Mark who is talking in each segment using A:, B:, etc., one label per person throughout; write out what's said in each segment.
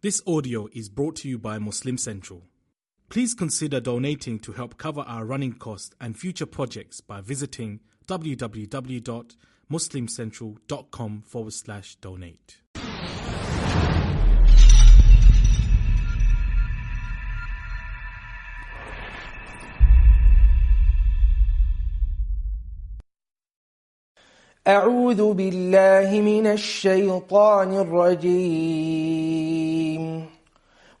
A: This audio is brought to you by Muslim Central. Please consider donating to help cover our running costs and future projects by visiting www.muslimcentral.com forward slash donate.
B: أعوذ بالله من الشيطان الرجيم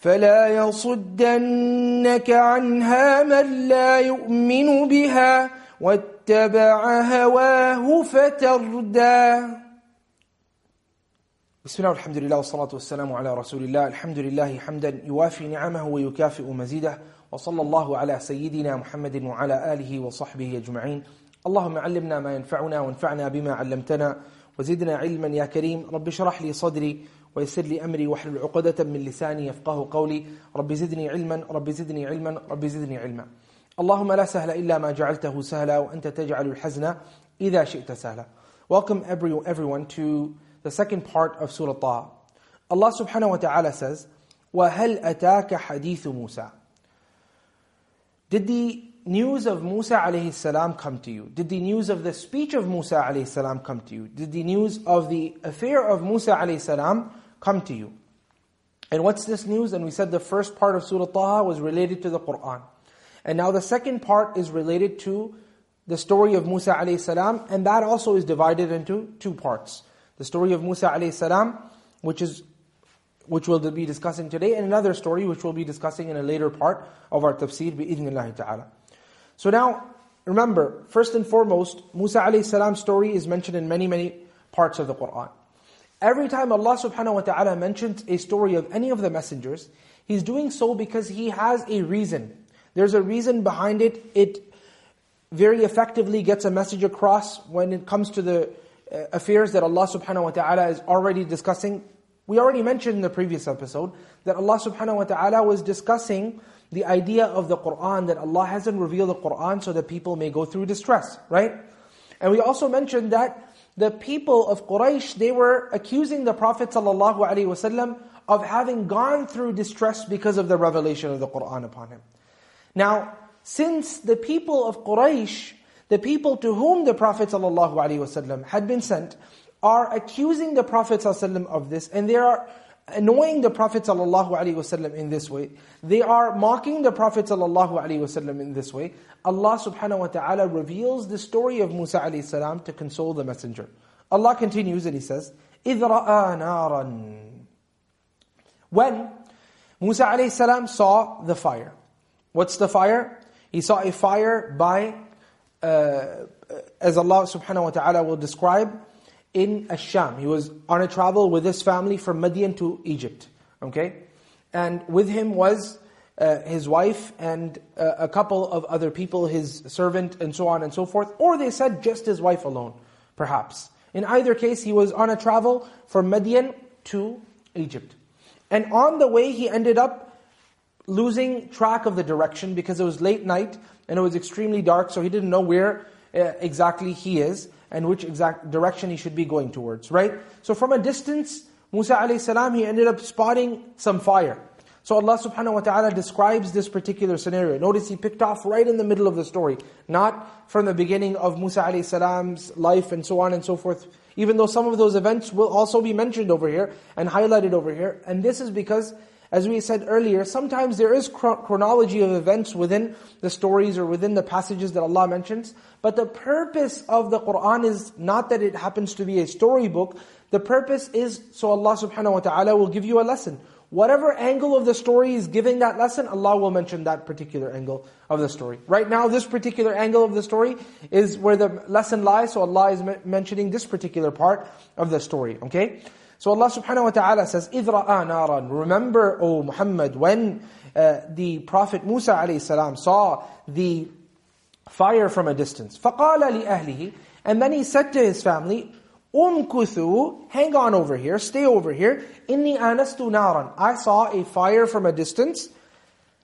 B: فلا يصدنك عنها من لا يؤمن بها واتبع هواه فتردى. بسم الله والحمد لله والصلاة والسلام على رسول الله. الحمد لله حمدا يوافي نعمه ويكافئ مزيده. وصلى الله على سيدنا محمد وعلى آله وصحبه أجمعين. اللهم علمنا ما ينفعنا وانفعنا بما علمتنا. وزدنا علما يا كريم. رب اشرح لي صدري ويسر لي أمري واحلل عقدة من لساني يفقه قولي رب زدني علما رب زدني علما رب زدني علما اللهم لا سهل إلا ما جعلته سهلا وأنت تجعل الحزن إذا شئت سهلا Welcome every, everyone to the second part of Surah Taha. Allah subhanahu wa ta'ala says, وَهَلْ أَتَاكَ حَدِيثُ مُوسَى Did the news of Musa alayhi salam come to you? Did the news of the speech of Musa alayhi salam come to you? Did the news of the affair of Musa alayhi salam come to you? And what's this news? And we said the first part of Surah Taha was related to the Qur'an. And now the second part is related to the story of Musa alayhi salam, and that also is divided into two parts. The story of Musa alayhi salam, which is which we'll be discussing today, and another story which we'll be discussing in a later part of our tafsir, bi'idhnillahi ta'ala. So now, remember, first and foremost, Musa alayhi salam's story is mentioned in many, many parts of the Qur'an. Every time Allah subhanahu wa ta'ala mentions a story of any of the messengers, He's doing so because He has a reason. There's a reason behind it. It very effectively gets a message across when it comes to the uh, affairs that Allah subhanahu wa ta'ala is already discussing we already mentioned in the previous episode that Allah subhanahu wa ta'ala was discussing the idea of the Qur'an, that Allah hasn't revealed the Qur'an so that people may go through distress, right? And we also mentioned that the people of Quraysh, they were accusing the Prophet ﷺ of having gone through distress because of the revelation of the Qur'an upon him. Now, since the people of Quraysh, the people to whom the Prophet ﷺ had been sent, are accusing the Prophet ﷺ of this, and they are annoying the Prophet ﷺ in this way. They are mocking the Prophet ﷺ in this way. Allah subhanahu wa ta'ala reveals the story of Musa alayhi salam to console the messenger. Allah continues and He says, إِذْ رَأَى نَارًا When Musa alayhi salam saw the fire. What's the fire? He saw a fire by, uh, as Allah subhanahu wa ta'ala will describe, in Asham. He was on a travel with his family from Madian to Egypt. Okay? And with him was uh, his wife and uh, a couple of other people, his servant and so on and so forth. Or they said just his wife alone, perhaps. In either case, he was on a travel from Madian to Egypt. And on the way, he ended up losing track of the direction because it was late night and it was extremely dark, so he didn't know where uh, exactly he is. And which exact direction he should be going towards, right? So from a distance, Musa alayhi salam, he ended up spotting some fire. So Allah subhanahu wa ta'ala describes this particular scenario. Notice he picked off right in the middle of the story, not from the beginning of Musa alayhi salam's life and so on and so forth. Even though some of those events will also be mentioned over here and highlighted over here. And this is because, as we said earlier, sometimes there is chronology of events within the stories or within the passages that Allah mentions. But the purpose of the Qur'an is not that it happens to be a storybook. The purpose is so Allah subhanahu wa ta'ala will give you a lesson. Whatever angle of the story is giving that lesson, Allah will mention that particular angle of the story. Right now, this particular angle of the story is where the lesson lies, so Allah is mentioning this particular part of the story, okay? So Allah subhanahu wa ta'ala says, إِذْ رَأَى نَارًا Remember, O Muhammad, when uh, the Prophet Musa alayhi salam saw the fire from a distance. فَقَالَ لِأَهْلِهِ And then he said to his family, Umkuthu, hang on over here, stay over here. Inni anastu naran. I saw a fire from a distance.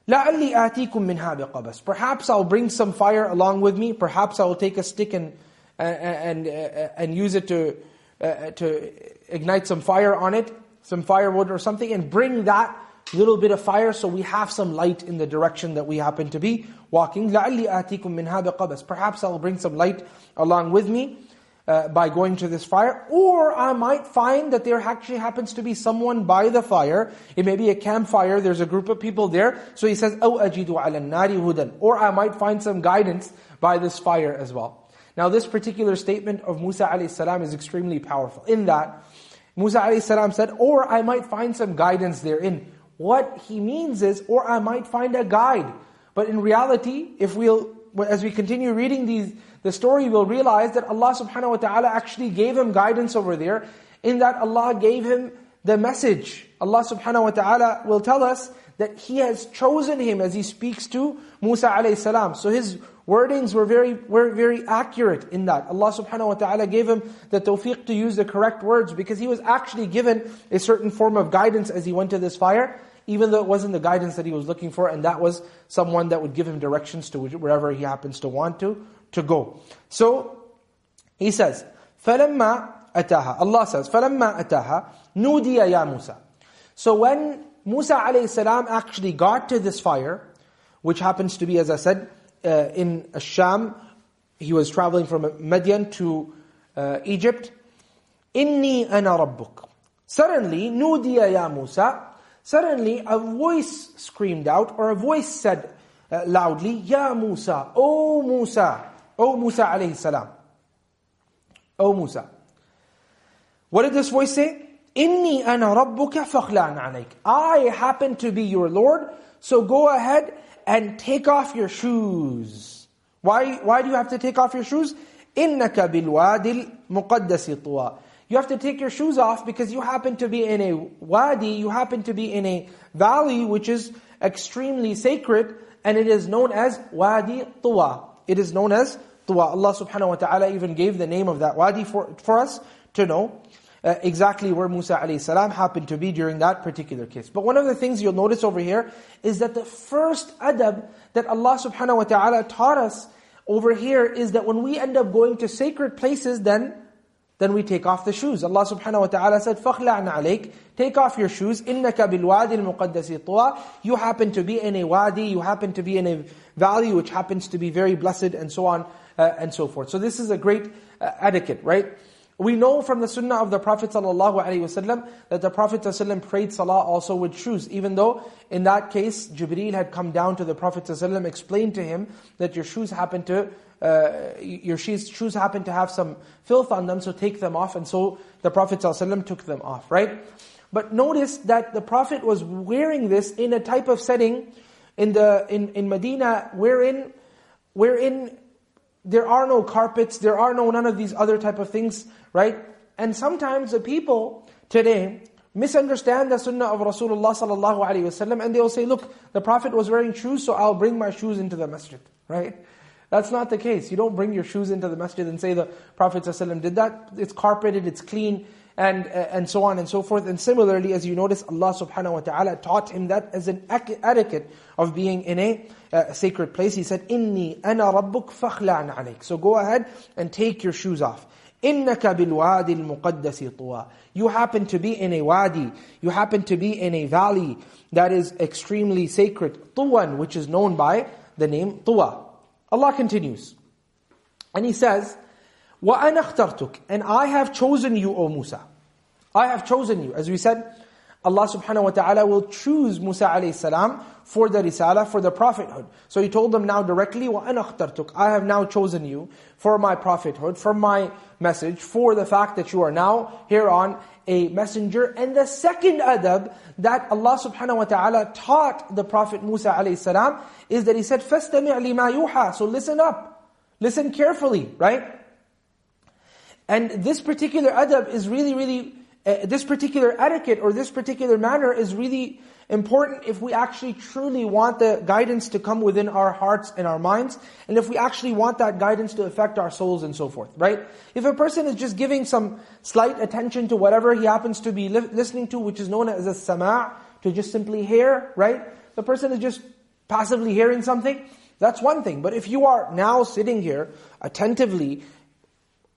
B: لَعَلِّي آتِيكُم مِّنْهَا بِقَبَسٍ Perhaps I'll bring some fire along with me. Perhaps I will take a stick and and and, and use it to uh, to ignite some fire on it, some firewood or something, and bring that little bit of fire so we have some light in the direction that we happen to be walking. لَعَلِّي آتِيكُم مِّنْهَا بِقَبَسٍ Perhaps I'll bring some light along with me uh, by going to this fire, or I might find that there actually happens to be someone by the fire. It may be a campfire, there's a group of people there. So he says, أَوْ أَجِدُ عَلَى النَّارِ هُدًى Or I might find some guidance by this fire as well. Now this particular statement of Musa a.s. is extremely powerful. In that, Musa a.s. said, or I might find some guidance therein. What he means is, or I might find a guide. But in reality, if we'll, as we continue reading these the story, we'll realize that Allah subhanahu wa ta'ala actually gave him guidance over there, in that Allah gave him the message. Allah subhanahu wa ta'ala will tell us that He has chosen him as He speaks to Musa alayhi salam. So his wordings were very, were very accurate in that. Allah subhanahu wa ta'ala gave him the tawfiq to use the correct words because he was actually given a certain form of guidance as he went to this fire, even though it wasn't the guidance that he was looking for, and that was someone that would give him directions to wherever he happens to want to to go. So, he says, فَلَمَّا أَتَاهَا Allah says, فَلَمَّا أَتَاهَا نُودِيَ يَا مُوسَى So when Musa a.s. actually got to this fire, which happens to be, as I said, uh, in Sham. He was traveling from Madian to uh, Egypt. Inni ana rabbuk. Suddenly, nudiya ya Musa. Suddenly, a voice screamed out, or a voice said uh, loudly, Ya Musa, O Musa, O Musa alayhi salam. O Musa. What did this voice say? Inni ana rabbuka fakhlan alayk. I happen to be your Lord, so go ahead and take off your shoes. Why, why do you have to take off your shoes? إِنَّكَ بِالْوَادِ الْمُقَدَّسِ طُوَى You have to take your shoes off because you happen to be in a wadi, you happen to be in a valley which is extremely sacred, and it is known as Wadi Tuwa. It is known as Tuwa. Allah subhanahu wa ta'ala even gave the name of that wadi for, for us to know uh, exactly where Musa alayhi salam happened to be during that particular case. But one of the things you'll notice over here is that the first adab that Allah subhanahu wa ta'ala taught us over here is that when we end up going to sacred places, then then we take off the shoes. Allah subhanahu wa ta'ala said, فَخْلَعْنَ عَلَيْكَ Take off your shoes. إِنَّكَ بِالْوَادِ الْمُقَدَّسِ طُوَى You happen to be in a wadi, you happen to be in a valley which happens to be very blessed and so on uh, and so forth. So this is a great uh, etiquette, right? We know from the sunnah of the Prophet ﷺ that the Prophet ﷺ prayed salah also with shoes, even though in that case Jibreel had come down to the Prophet ﷺ, explained to him that your shoes happen to uh, your shoes, shoes happen to have some filth on them, so take them off. And so the Prophet ﷺ took them off, right? But notice that the Prophet was wearing this in a type of setting in the in, in Medina wherein wherein there are no carpets, there are no none of these other type of things, right? And sometimes the people today misunderstand the sunnah of Rasulullah sallallahu alaihi wasallam, and they will say, "Look, the Prophet was wearing shoes, so I'll bring my shoes into the masjid." Right? That's not the case. You don't bring your shoes into the masjid and say the Prophet ﷺ did that. It's carpeted, it's clean, and, uh, and so on and so forth. And similarly, as you notice, Allah subhanahu wa ta'ala taught him that as an etiquette of being in a uh, sacred place. He said, Inni ana rabbuk fakhla'an alayk. So go ahead and take your shoes off. إِنَّكَ بِالْوَادِ الْمُقَدَّسِ طُوَى You happen to be in a wadi, you happen to be in a valley that is extremely sacred, طُوًا, which is known by the name Tuwa. Allah continues, and He says, وَأَنَا اخْتَرْتُكَ And I have chosen you, O Musa. I have chosen you. As we said, Allah subhanahu wa ta'ala will choose Musa alayhi salam for the risala, for the prophethood. So He told them now directly, وَأَنَا اخْتَرْتُكَ I have now chosen you for my prophethood, for my message, for the fact that you are now here on a messenger. And the second adab that Allah subhanahu wa ta'ala taught the Prophet Musa alayhi salam is that He said, فَاسْتَمِعْ لِمَا يُوحَى So listen up. Listen carefully, right? And this particular adab is really, really, uh, this particular etiquette or this particular manner is really important if we actually truly want the guidance to come within our hearts and our minds, and if we actually want that guidance to affect our souls and so forth, right? If a person is just giving some slight attention to whatever he happens to be li listening to, which is known as a sama' to just simply hear, right? The person is just passively hearing something, that's one thing. But if you are now sitting here attentively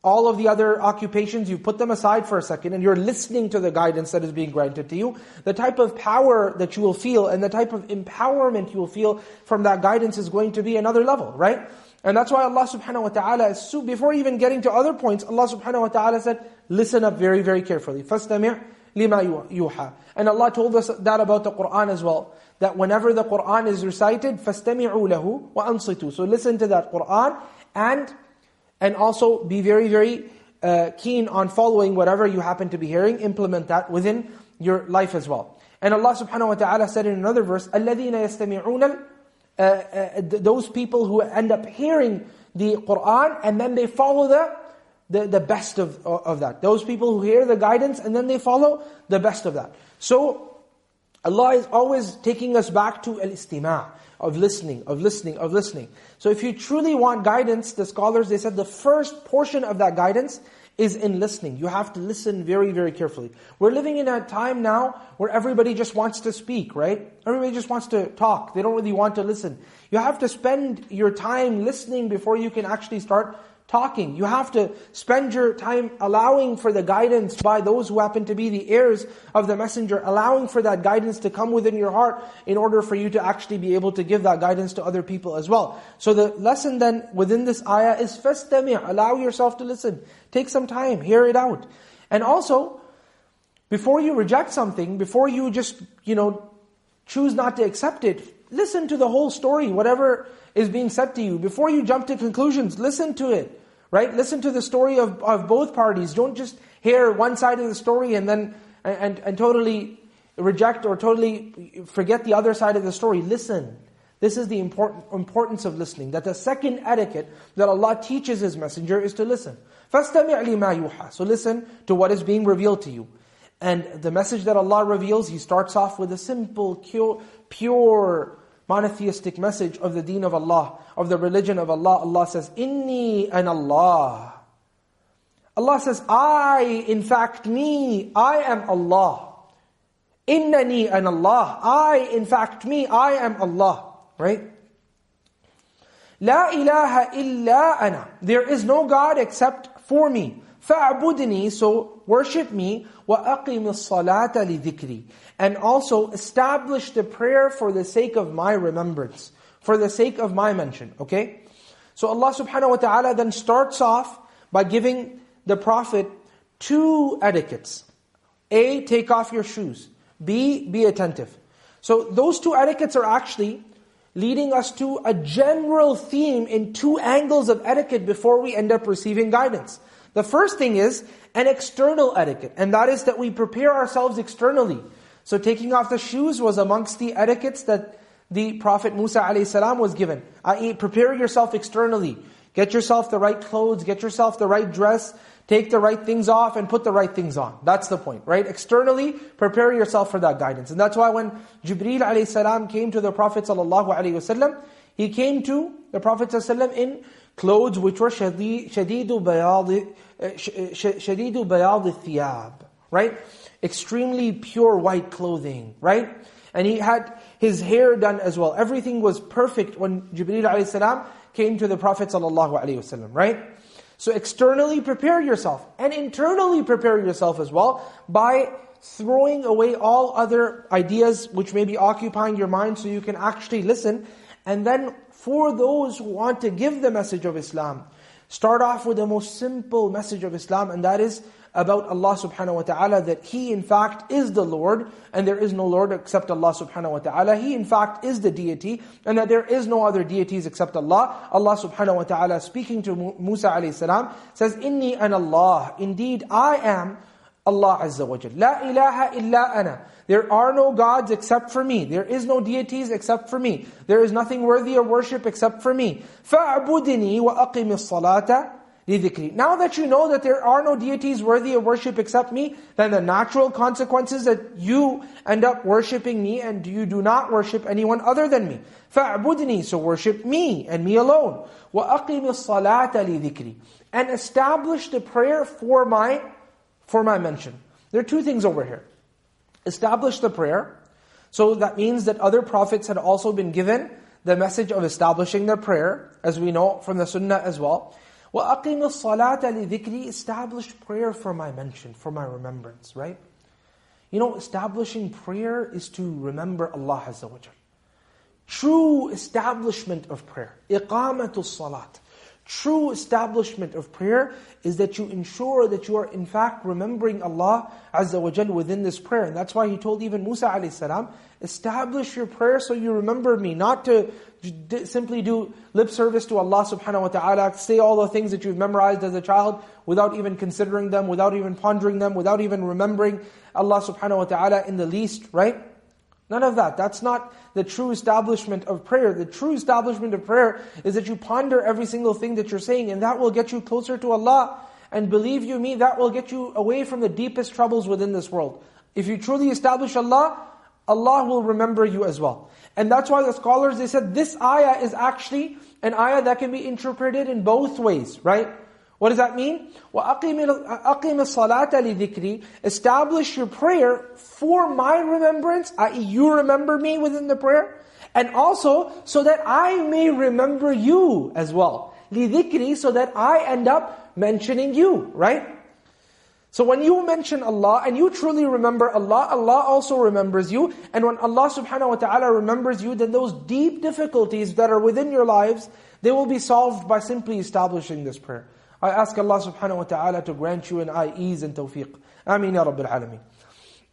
B: all of the other occupations, you put them aside for a second and you're listening to the guidance that is being granted to you, the type of power that you will feel and the type of empowerment you will feel from that guidance is going to be another level, right? And that's why Allah subhanahu wa ta'ala, before even getting to other points, Allah subhanahu wa ta'ala said, listen up very, very carefully. فَاسْتَمِعْ لِمَا يُوحَى And Allah told us that about the Qur'an as well, that whenever the Qur'an is recited, فَاسْتَمِعُوا لَهُ وَأَنصِتُوا So listen to that Qur'an and and also be very, very uh, keen on following whatever you happen to be hearing, implement that within your life as well. And Allah subhanahu wa ta'ala said in another verse, الَّذِينَ يَسْتَمِعُونَ uh, uh, Those people who end up hearing the Qur'an and then they follow the, the, the best of, of that. Those people who hear the guidance and then they follow the best of that. So, Allah is always taking us back to al-istima' of listening, of listening, of listening. So if you truly want guidance, the scholars, they said the first portion of that guidance is in listening. You have to listen very, very carefully. We're living in a time now where everybody just wants to speak, right? Everybody just wants to talk. They don't really want to listen. You have to spend your time listening before you can actually start talking. You have to spend your time allowing for the guidance by those who happen to be the heirs of the messenger, allowing for that guidance to come within your heart in order for you to actually be able to give that guidance to other people as well. So the lesson then within this ayah is فَاسْتَمِعْ Allow yourself to listen. Take some time, hear it out. And also, before you reject something, before you just, you know, choose not to accept it, listen to the whole story, whatever is being said to you. Before you jump to conclusions, listen to it. Right? Listen to the story of, of both parties. Don't just hear one side of the story and then and, and totally reject or totally forget the other side of the story. Listen. This is the important, importance of listening. That the second etiquette that Allah teaches His Messenger is to listen. فَاسْتَمِعْ لِمَا يُوحَى So listen to what is being revealed to you. And the message that Allah reveals, He starts off with a simple, pure, monotheistic message of the deen of Allah, of the religion of Allah. Allah says, Inni an Allah. Allah says, I, in fact, me, I am Allah. Innani an Allah. I, in fact, me, I am Allah. Right? La ilaha illa ana. There is no God except for me. فَاعْبُدْنِي So worship me. وَأَقِمِ الصَّلَاةَ لِذِكْرِي and also establish the prayer for the sake of my remembrance, for the sake of my mention, okay? So Allah subhanahu wa ta'ala then starts off by giving the Prophet two etiquettes. A, take off your shoes. B, be attentive. So those two etiquettes are actually leading us to a general theme in two angles of etiquette before we end up receiving guidance. The first thing is an external etiquette, and that is that we prepare ourselves externally. So taking off the shoes was amongst the etiquettes that the Prophet Musa a.s. was given. I.e., prepare yourself externally. Get yourself the right clothes, get yourself the right dress, take the right things off and put the right things on. That's the point, right? Externally, prepare yourself for that guidance. And that's why when Jibreel a.s. came to the Prophet ﷺ, he came to the Prophet ﷺ in clothes which were shadidu bayad, eh, eh, shadidu bayad thiyab right? Extremely pure white clothing, right? And he had his hair done as well. Everything was perfect when Jibreel alayhi salam came to the Prophet sallallahu alaihi wasallam, right? So externally prepare yourself and internally prepare yourself as well by throwing away all other ideas which may be occupying your mind so you can actually listen. And then for those who want to give the message of Islam, start off with the most simple message of Islam and that is about Allah subhanahu wa ta'ala that He in fact is the Lord and there is no Lord except Allah subhanahu wa ta'ala. He in fact is the deity and that there is no other deities except Allah. Allah subhanahu wa ta'ala speaking to Musa alayhi salam says, Inni an Allah. Indeed I am Allah Azza wa Jal. La ilaha illa ana. There are no gods except for me. There is no deities except for me. There is nothing worthy of worship except for me. فَأَعْبُدْنِي وَأَقِمِ الصَّلَاةَ now that you know that there are no deities worthy of worship except me, then the natural consequences that you end up worshipping me and you do not worship anyone other than me. فَاعْبُدْنِي So worship me and me alone. وَأَقِمِ الصَّلَاةَ لِذِكْرِ And establish the prayer for my, for my mention. There are two things over here. Establish the prayer. So that means that other prophets had also been given the message of establishing their prayer, as we know from the sunnah as well. وَأَقِيمِ الصَّلَاةَ لِذِكْرِ Establish prayer for my mention, for my remembrance, right? You know, establishing prayer is to remember Allah Azza wa Jal. True establishment of prayer. إِقَامَةُ الصَّلَاةِ True establishment of prayer is that you ensure that you are in fact remembering Allah Azza wa Jal within this prayer. And that's why He told even Musa alayhi salam, establish your prayer so you remember me, not to simply do lip service to Allah subhanahu wa ta'ala, say all the things that you've memorized as a child without even considering them, without even pondering them, without even remembering Allah subhanahu wa ta'ala in the least, right? None of that. That's not the true establishment of prayer. The true establishment of prayer is that you ponder every single thing that you're saying, and that will get you closer to Allah. And believe you me, that will get you away from the deepest troubles within this world. If you truly establish Allah, Allah will remember you as well. And that's why the scholars, they said this ayah is actually an ayah that can be interpreted in both ways, right? What does that mean? وَأَقِيمِ الصَّلَاةَ لِذِكْرِ Establish your prayer for my remembrance, i.e. you remember me within the prayer, and also so that I may remember you as well. لِذِكْرِ So that I end up mentioning you, right? So when you mention Allah and you truly remember Allah, Allah also remembers you. And when Allah subhanahu wa ta'ala remembers you, then those deep difficulties that are within your lives, they will be solved by simply establishing this prayer. I ask Allah subhanahu wa ta'ala to grant you and I ease and tawfiq. Ameen ya Rabbil Alameen.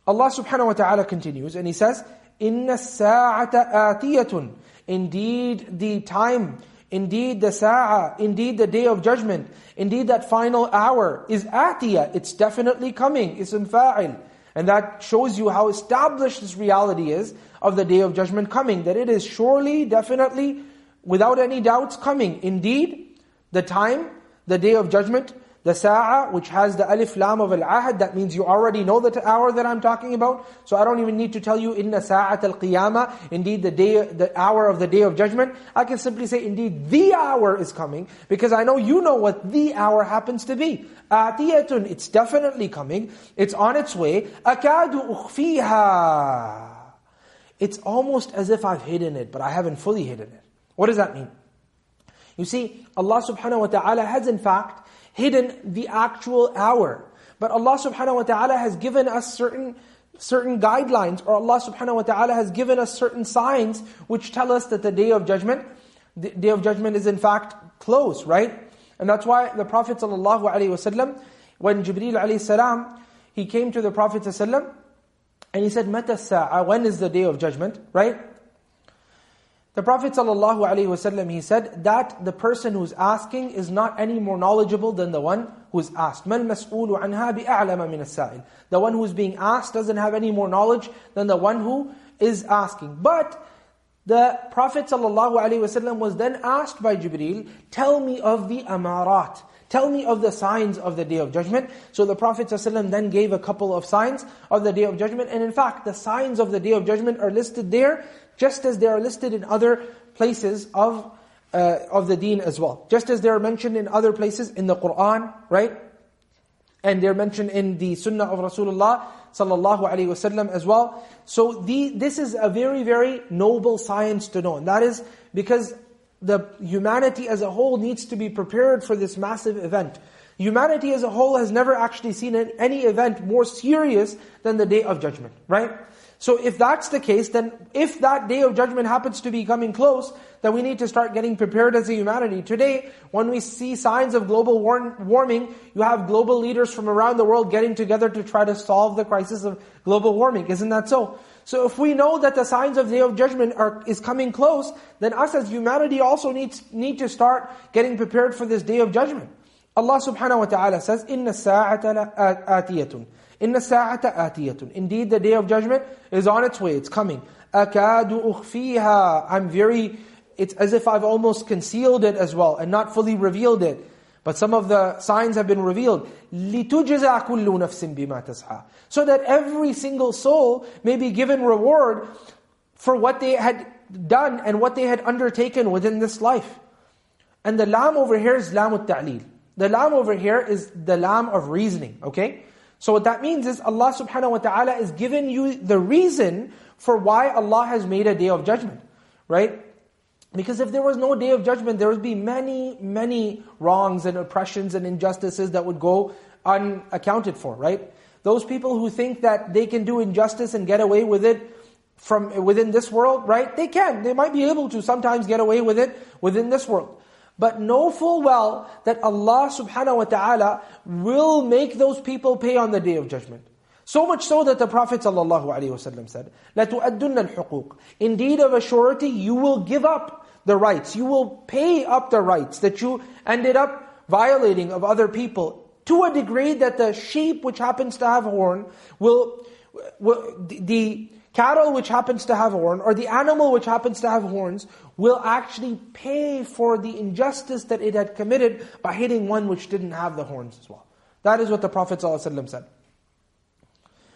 B: Allah subhanahu wa ta'ala continues and He says, إِنَّ السَّاعَةَ آتِيَةٌ Indeed the time, indeed the sa'a, indeed the day of judgment, indeed that final hour is atiyah, it's definitely coming, ism fa'il. And that shows you how established this reality is of the day of judgment coming, that it is surely, definitely, without any doubts coming. Indeed, the time the day of judgment, the sa'a, which has the alif lam of al-ahad, that means you already know the hour that I'm talking about. So I don't even need to tell you, inna sa'at al-qiyamah, indeed the day, the hour of the day of judgment. I can simply say, indeed the hour is coming, because I know you know what the hour happens to be. Atiyatun, it's definitely coming, it's on its way. Akadu ukhfiha. It's almost as if I've hidden it, but I haven't fully hidden it. What does that mean? You see, Allah subhanahu wa ta'ala has in fact hidden the actual hour. But Allah subhanahu wa ta'ala has given us certain certain guidelines, or Allah subhanahu wa ta'ala has given us certain signs which tell us that the day of judgment, the day of judgment is in fact close, right? And that's why the Prophet sallallahu alaihi wasallam, when Jibreel alayhi salam, he came to the Prophet sallallahu and he said, "Mata sa'a? When is the day of judgment?" Right? The Prophet ﷺ, he said that the person who's asking is not any more knowledgeable than the one who's asked. مَا الْمَسْئُولُ عَنْهَا بِأَعْلَمَ مِنَ السَّائِلِ The one who's being asked doesn't have any more knowledge than the one who is asking. But the Prophet ﷺ was then asked by Jibreel, tell me of the amarat. Tell me of the signs of the Day of Judgment. So the Prophet ﷺ then gave a couple of signs of the Day of Judgment. And in fact, the signs of the Day of Judgment are listed there just as they are listed in other places of uh, of the deen as well. Just as they are mentioned in other places in the Qur'an, right? and they're mentioned in the Sunnah of Rasulullah sallallahu alaihi wasallam as well. So the, this is a very, very noble science to know. And that is because the humanity as a whole needs to be prepared for this massive event. Humanity as a whole has never actually seen any event more serious than the Day of Judgment, right? So if that's the case, then if that day of judgment happens to be coming close, then we need to start getting prepared as a humanity. Today, when we see signs of global war warming, you have global leaders from around the world getting together to try to solve the crisis of global warming. Isn't that so? So if we know that the signs of the day of judgment are, is coming close, then us as humanity also needs, need to start getting prepared for this day of judgment. Allah subhanahu wa ta'ala says, إِنَّ السَّاعَةَ آتِيَةٌ Inna sa'ata atiyatun. Indeed, the day of judgment is on its way, it's coming. Akadu ukhfiha. I'm very, it's as if I've almost concealed it as well, and not fully revealed it. But some of the signs have been revealed. لِتُجْزَى كُلُّ نَفْسٍ بِمَا تَسْعَى So that every single soul may be given reward for what they had done and what they had undertaken within this life. And the lam over here is lam al-ta'leel. The lam over here is the lam of reasoning, okay? So what that means is Allah subhanahu wa ta'ala is giving you the reason for why Allah has made a day of judgment. Right? Because if there was no day of judgment, there would be many, many wrongs and oppressions and injustices that would go unaccounted for, right? Those people who think that they can do injustice and get away with it from within this world, right? They can. They might be able to sometimes get away with it within this world. But know full well that Allah subhanahu wa ta'ala will make those people pay on the Day of Judgment. So much so that the Prophet ﷺ said, لَتُؤَدُّنَّ الْحُقُوقِ Indeed of a surety, you will give up the rights. You will pay up the rights that you ended up violating of other people to a degree that the sheep which happens to have a horn will, will the cattle which happens to have a horn, or the animal which happens to have horns, will actually pay for the injustice that it had committed by hitting one which didn't have the horns as well. That is what the Prophet ﷺ said.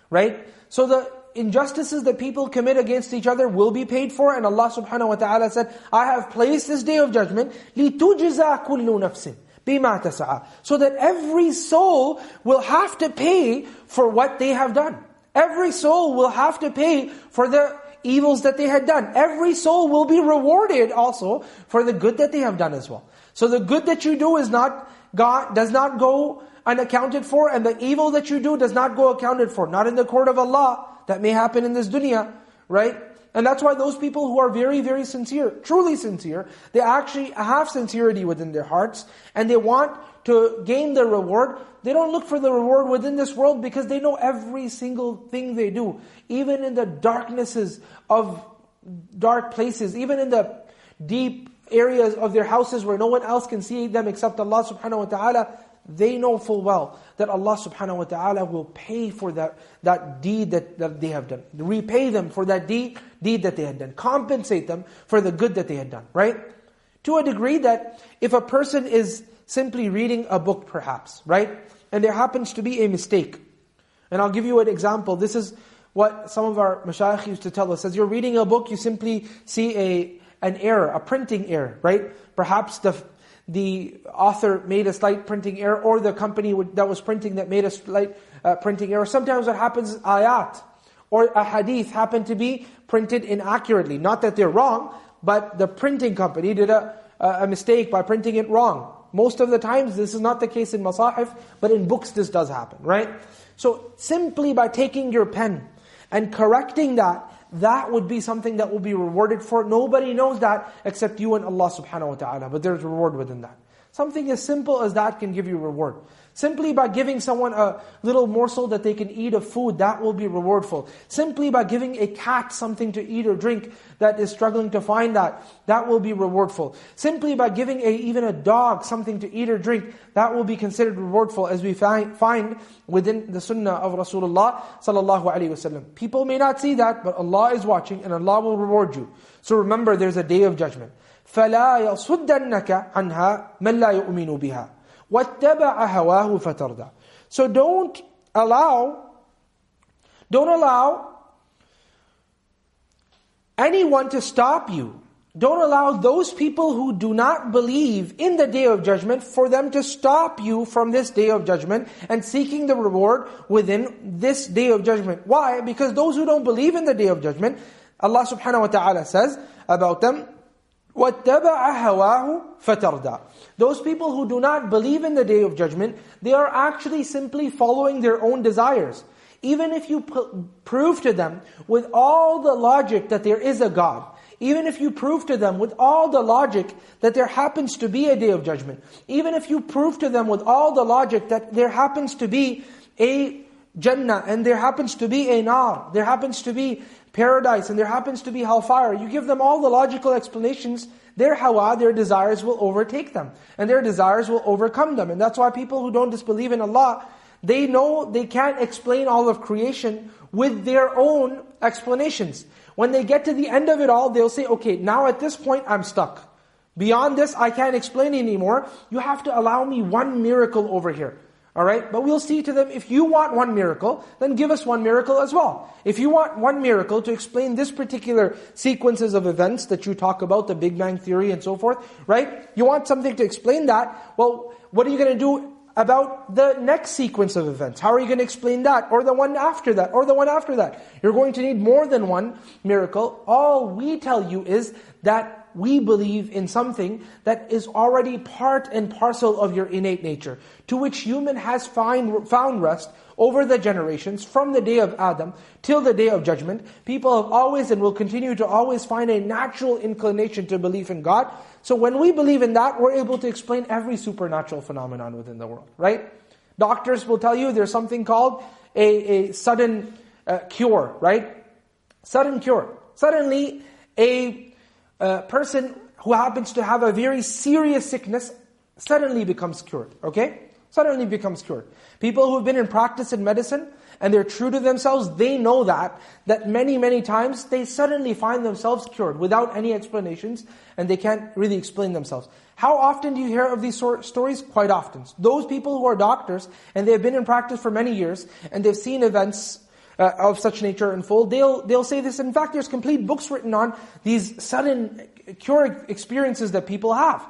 B: Right? So the injustices that people commit against each other will be paid for, and Allah subhanahu wa ta'ala said, I have placed this day of judgment, لِتُجْزَى كُلُّ نَفْسٍ بِمَا تَسَعَى So that every soul will have to pay for what they have done. Every soul will have to pay for the evils that they had done. Every soul will be rewarded also for the good that they have done as well. So the good that you do is not God does not go unaccounted for, and the evil that you do does not go accounted for. Not in the court of Allah. That may happen in this dunya, right? And that's why those people who are very, very sincere, truly sincere, they actually have sincerity within their hearts, and they want to gain the reward, they don't look for the reward within this world because they know every single thing they do. Even in the darknesses of dark places, even in the deep areas of their houses where no one else can see them except Allah subhanahu wa ta'ala, they know full well that Allah subhanahu wa ta'ala will pay for that, that deed that, that they have done. Repay them for that deed, deed that they had done. Compensate them for the good that they had done, right? To a degree that if a person is simply reading a book perhaps, right? And there happens to be a mistake. And I'll give you an example. This is what some of our mashayikh used to tell us. As you're reading a book, you simply see a an error, a printing error, right? Perhaps the the author made a slight printing error, or the company that was printing that made a slight uh, printing error. Sometimes what happens is ayat or a hadith happen to be printed inaccurately. Not that they're wrong, but the printing company did a, a mistake by printing it wrong. Most of the times this is not the case in masahif, but in books this does happen, right? So simply by taking your pen and correcting that, that would be something that will be rewarded for. Nobody knows that except you and Allah subhanahu wa ta'ala, but there's reward within that. Something as simple as that can give you reward. Simply by giving someone a little morsel that they can eat of food, that will be rewardful. Simply by giving a cat something to eat or drink that is struggling to find that, that will be rewardful. Simply by giving a, even a dog something to eat or drink, that will be considered rewardful as we find, find within the sunnah of Rasulullah sallallahu alaihi wasallam. People may not see that, but Allah is watching and Allah will reward you. So remember there's a day of judgment. فَلَا يَصُدَّنَّكَ عَنْهَا مَنْ لَا يُؤْمِنُ بِهَا وَاتَّبَعَ هَوَاهُ فَتَرْضَى So don't allow, don't allow anyone to stop you Don't allow those people who do not believe in the day of judgment for them to stop you from this day of judgment and seeking the reward within this day of judgment. Why? Because those who don't believe in the day of judgment, Allah subhanahu wa ta'ala says about them, وَاتَّبَعَ هَوَاهُ فَتَرْدَى Those people who do not believe in the day of judgment, they are actually simply following their own desires. Even if you prove to them with all the logic that there is a God, even if you prove to them with all the logic that there happens to be a day of judgment, even if you prove to them with all the logic that there happens to be a Jannah and there happens to be a Nar, there happens to be paradise and there happens to be hellfire, you give them all the logical explanations, their hawa, their desires will overtake them. And their desires will overcome them. And that's why people who don't disbelieve in Allah, they know they can't explain all of creation with their own explanations. When they get to the end of it all, they'll say, okay, now at this point I'm stuck. Beyond this, I can't explain anymore. You have to allow me one miracle over here. Alright? But we'll see to them, if you want one miracle, then give us one miracle as well. If you want one miracle to explain this particular sequences of events that you talk about, the Big Bang Theory and so forth, right? You want something to explain that, well, what are you going to do about the next sequence of events. How are you going to explain that? Or the one after that? Or the one after that? You're going to need more than one miracle. All we tell you is that we believe in something that is already part and parcel of your innate nature, to which human has find, found rest over the generations, from the day of Adam till the day of judgment. People have always and will continue to always find a natural inclination to believe in God. So when we believe in that, we're able to explain every supernatural phenomenon within the world, right? Doctors will tell you there's something called a, a sudden uh, cure, right? Sudden cure. Suddenly, a uh, person who happens to have a very serious sickness suddenly becomes cured, okay? Suddenly becomes cured. People who've been in practice in medicine, and they're true to themselves, they know that, that many, many times they suddenly find themselves cured without any explanations and they can't really explain themselves. How often do you hear of these sort stories? Quite often. Those people who are doctors and they've been in practice for many years and they've seen events uh, of such nature unfold, they'll, they'll say this. In fact, there's complete books written on these sudden cure experiences that people have.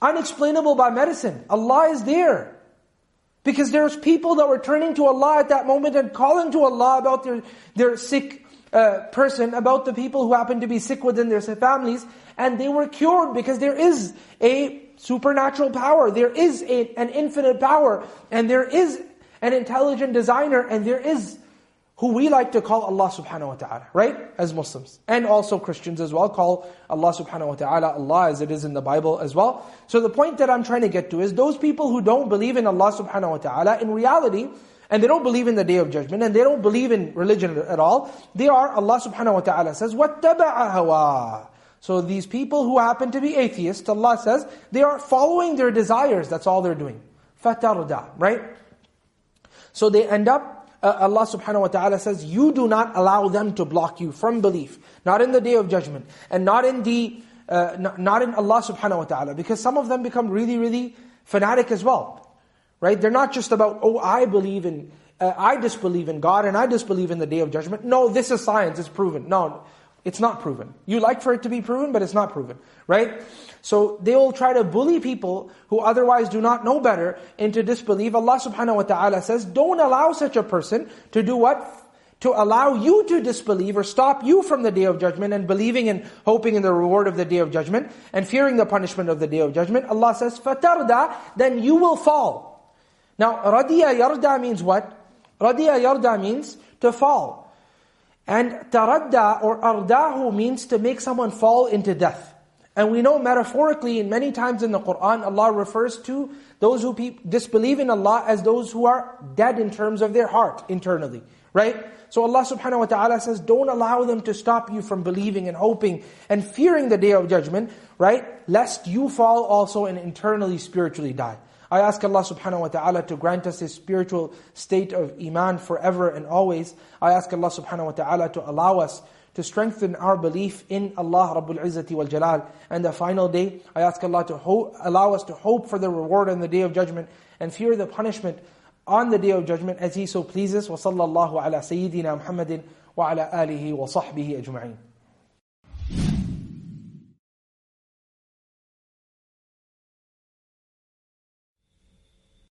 B: Unexplainable by medicine. Allah is there. Because there's people that were turning to Allah at that moment and calling to Allah about their, their sick uh, person, about the people who happen to be sick within their families, and they were cured because there is a supernatural power, there is a, an infinite power, and there is an intelligent designer, and there is who we like to call Allah subhanahu wa ta'ala, right? As Muslims. And also Christians as well call Allah subhanahu wa ta'ala Allah as it is in the Bible as well. So the point that I'm trying to get to is those people who don't believe in Allah subhanahu wa ta'ala, in reality, and they don't believe in the Day of Judgment, and they don't believe in religion at all, they are, Allah subhanahu wa ta'ala says, وَاتَّبَعَ هَوَىٰ So these people who happen to be atheists, Allah says, they are following their desires, that's all they're doing. فَتَرْدَى Right? So they end up uh, Allah subhanahu wa ta'ala says, you do not allow them to block you from belief. Not in the day of judgment. And not in the, uh, not, in Allah subhanahu wa ta'ala. Because some of them become really, really fanatic as well. Right? They're not just about, oh, I believe in, uh, I disbelieve in God and I disbelieve in the day of judgment. No, this is science, it's proven. No, it's not proven. You like for it to be proven, but it's not proven. Right? So they will try to bully people who otherwise do not know better into disbelief. Allah subhanahu wa ta'ala says, don't allow such a person to do what? To allow you to disbelieve or stop you from the day of judgment and believing and hoping in the reward of the day of judgment and fearing the punishment of the day of judgment. Allah says, فَتَرْدَى Then you will fall. Now, radiya yarda means what? Radiya yarda means to fall. And taradda or ardahu means to make someone fall into death. And we know metaphorically, in many times in the Qur'an, Allah refers to those who disbelieve in Allah as those who are dead in terms of their heart, internally. Right? So Allah subhanahu wa ta'ala says, don't allow them to stop you from believing and hoping and fearing the day of judgment, right? Lest you fall also and internally, spiritually die. I ask Allah subhanahu wa ta'ala to grant us a spiritual state of iman forever and always. I ask Allah subhanahu wa ta'ala to allow us to strengthen our belief in Allah Rabbul Izzati wal Jalal. And the final day, I ask Allah to allow us to hope for the reward on the Day of Judgment and fear the punishment on the Day of Judgment as He so pleases. وصلى الله على سيدنا محمد وعلى آله وصحبه أجمعين